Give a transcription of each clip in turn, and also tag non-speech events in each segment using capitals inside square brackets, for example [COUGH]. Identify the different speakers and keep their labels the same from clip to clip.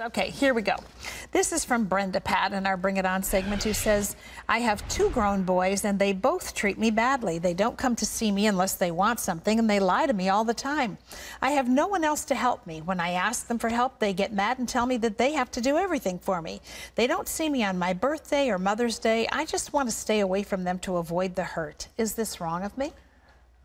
Speaker 1: Okay, here we go. This is from Brenda Pat in our Bring It On segment who says, I have two grown boys and they both treat me badly. They don't come to see me unless they want something and they lie to me all the time. I have no one else to help me. When I ask them for help, they get mad and tell me that they have to do everything for me. They don't see me on my birthday or Mother's Day. I just want to stay away from them to avoid the hurt. Is this wrong of me?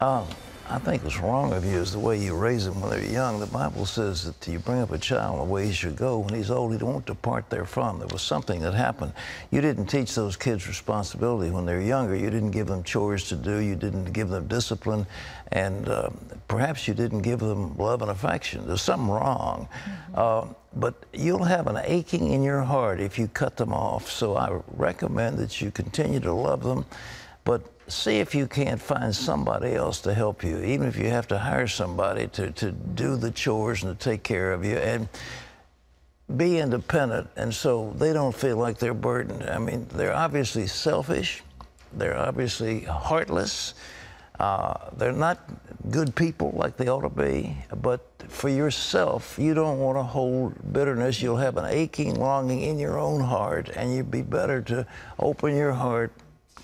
Speaker 2: Um, I think what's wrong of you is the way you raise them when they're young. The Bible says that you bring up a child the way he should go. When he's old, he won't depart therefrom. There was something that happened. You didn't teach those kids responsibility when they're younger. You didn't give them chores to do. You didn't give them discipline. And uh, perhaps you didn't give them love and affection. There's something wrong. Mm-hmm. Uh, but you'll have an aching in your heart if you cut them off. So I recommend that you continue to love them but see if you can't find somebody else to help you, even if you have to hire somebody to, to do the chores and to take care of you. And be independent, and so they don't feel like they're burdened. I mean, they're obviously selfish, they're obviously heartless, uh, they're not good people like they ought to be. But for yourself, you don't want to hold bitterness. You'll have an aching longing in your own heart, and you'd be better to open your heart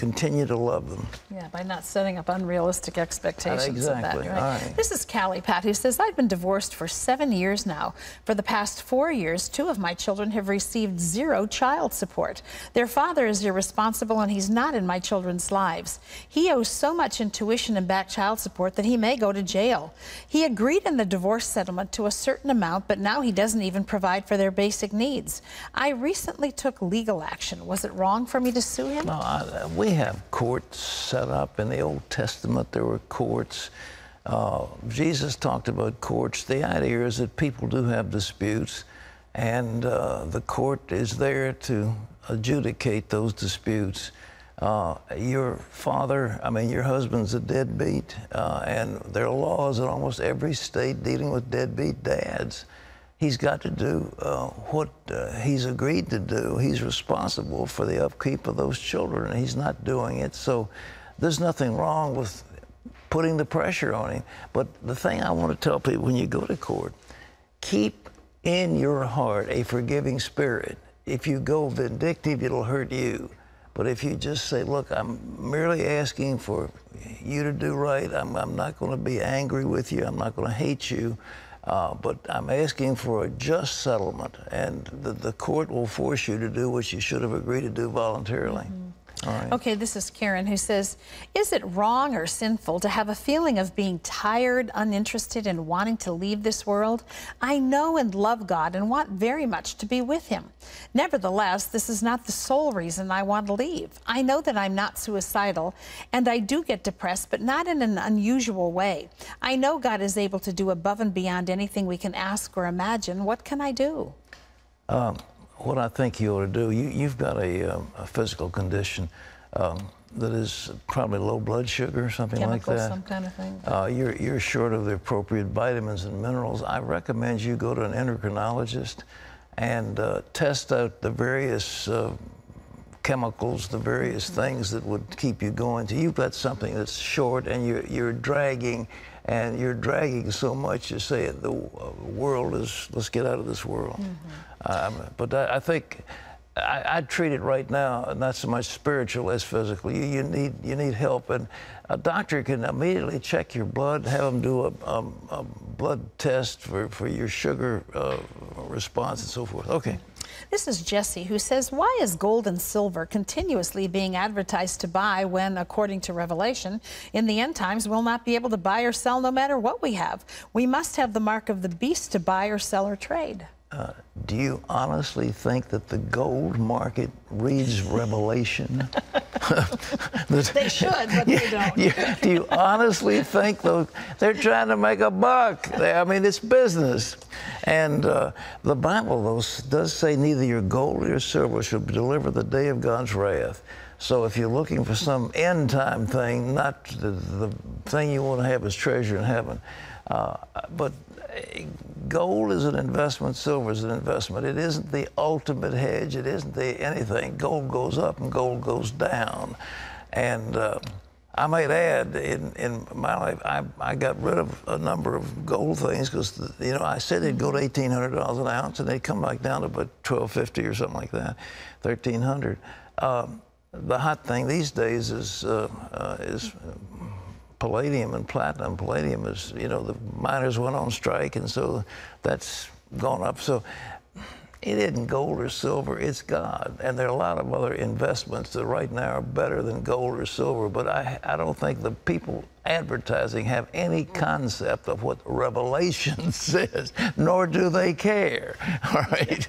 Speaker 2: continue to love them.
Speaker 1: Yeah, by not setting up unrealistic expectations
Speaker 2: exactly.
Speaker 1: of that. Right? right? This is Callie Pat who says, I've been divorced for seven years now. For the past four years, two of my children have received zero child support. Their father is irresponsible and he's not in my children's lives. He owes so much in tuition and back child support that he may go to jail. He agreed in the divorce settlement to a certain amount, but now he doesn't even provide for their basic needs. I recently took legal action. Was it wrong for me to sue him?
Speaker 2: No, I, we have courts up. In the Old Testament, there were courts. Uh, Jesus talked about courts. The idea is that people do have disputes, and uh, the court is there to adjudicate those disputes. Uh, your father, I mean, your husband's a deadbeat, uh, and there are laws in almost every state dealing with deadbeat dads he's got to do uh, what uh, he's agreed to do. He's responsible for the upkeep of those children, and he's not doing it. So there's nothing wrong with putting the pressure on him. But the thing I want to tell people when you go to court, keep in your heart a forgiving spirit. If you go vindictive, it'll hurt you. But if you just say, look, I'm merely asking for you to do right, I'm, I'm not going to be angry with you, I'm not going to hate you. Uh, but I'm asking for a just settlement, and the, the court will force you to do what you should have agreed to do voluntarily. Mm -hmm.
Speaker 1: Okay, this is Karen who says, Is it wrong or sinful to have a feeling of being tired, uninterested, and wanting to leave this world? I know and love God and want very much to be with Him. Nevertheless, this is not the sole reason I want to leave. I know that I'm not suicidal, and I do get depressed, but not in an unusual way. I know God is able to do above and beyond anything we can ask or imagine. What can I do?
Speaker 2: Um, what I think you ought to do, you, have got a, um, a, physical condition um, that is probably low blood sugar or something
Speaker 1: Chemical,
Speaker 2: like that.
Speaker 1: some kind of thing.
Speaker 2: Uh, you're, you're short of the appropriate vitamins and minerals. I recommend you go to an endocrinologist and uh, test out the various uh, chemicals, the various things that would keep you going. So you've got something that's short and you're, you're dragging and you're dragging so much you say the uh, world is let's get out of this world mm -hmm. um, but I, I think I, I, treat it right now not so much spiritual as physical you, you need you need help and a doctor can immediately check your blood have them do a, a, a blood test for, for your sugar uh, response and so forth okay
Speaker 1: this is Jesse who says, Why is gold and silver continuously being advertised to buy when, according to Revelation, in the end times we'll not be able to buy or sell no matter what we have? We must have the mark of the beast to buy or sell or trade.
Speaker 2: Uh, do you honestly think that the gold market reads Revelation? [LAUGHS]
Speaker 1: they should, but they don't.
Speaker 2: You, do you honestly think though they're trying to make a buck? They, I mean, it's business. And uh, the Bible though does say neither your gold nor your silver shall deliver the day of God's wrath. So if you're looking for some end time thing, not the, the thing you want to have is treasure in heaven. Uh, but gold is an investment, silver is an investment. It isn't the ultimate hedge. It isn't the anything. Gold goes up and gold goes down. And uh, I might add, in, in my life, I, I got rid of a number of gold things because, you know, I said they'd go to $1,800 an ounce and they'd come back down to about 1250 or something like that, 1300 um, The hot thing these days is, uh, uh, is palladium and platinum. Palladium is, you know, the miners went on strike, and so that's gone up. So it isn't gold or silver, it's God. And there are a lot of other investments that right now are better than gold or silver, but I, I don't think the people advertising have any concept of what Revelation [LAUGHS] says, nor do they care. All [LAUGHS] right.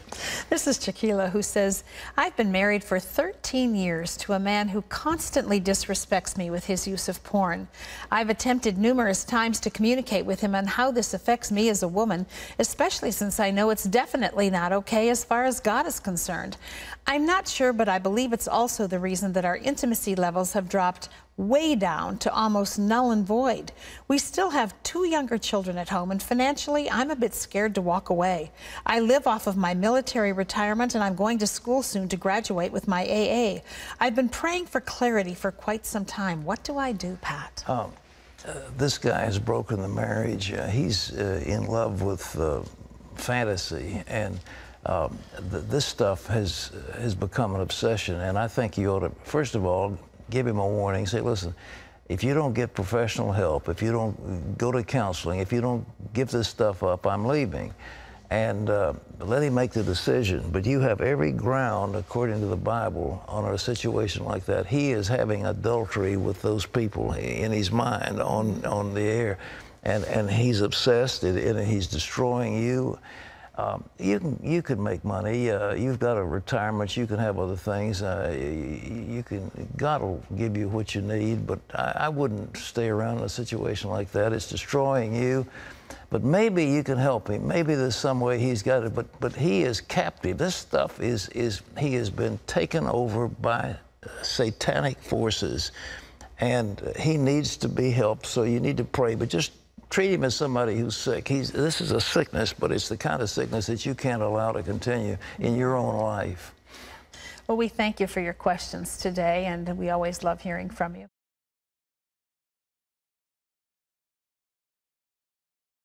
Speaker 1: This is Chiquila who says, I've been married for 13 years to a man who constantly disrespects me with his use of porn. I've attempted numerous times to communicate with him on how this affects me as a woman, especially since I know it's definitely not okay as far as God is concerned. I'm not sure, but I believe it's also the reason that our intimacy levels have dropped way down to almost null and void. We still have two younger children at home, and financially, I'm a bit scared to walk away. I live off of my military retirement, and I'm going to school soon to graduate with my AA. I've been praying for clarity for quite some time. What do I do, Pat?
Speaker 2: Um, uh, this guy has broken the marriage. Uh, he's uh, in love with uh, fantasy, and um, th this stuff has has become an obsession. And I think you ought to, first of all, give him a warning. Say, listen, if you don't get professional help, if you don't go to counseling, if you don't give this stuff up, I'm leaving. And uh, let him make the decision. But you have every ground, according to the Bible, on a situation like that. He is having adultery with those people in his mind on, on the air. And, and he's obsessed and he's destroying you. Um, you can you can make money. Uh, you've got a retirement. You can have other things. Uh, you, can God will give you what you need. But I, I, wouldn't stay around in a situation like that. It's destroying you. But maybe you can help him. Maybe there's some way he's got it. But but he is captive. This stuff is is he has been taken over by satanic forces, and he needs to be helped. So you need to pray. But just treat him as somebody who's sick. He's, this is a sickness, but it's the kind of sickness that you can't allow to continue in your own life.
Speaker 1: Well, we thank you for your questions today, and we always love hearing from you.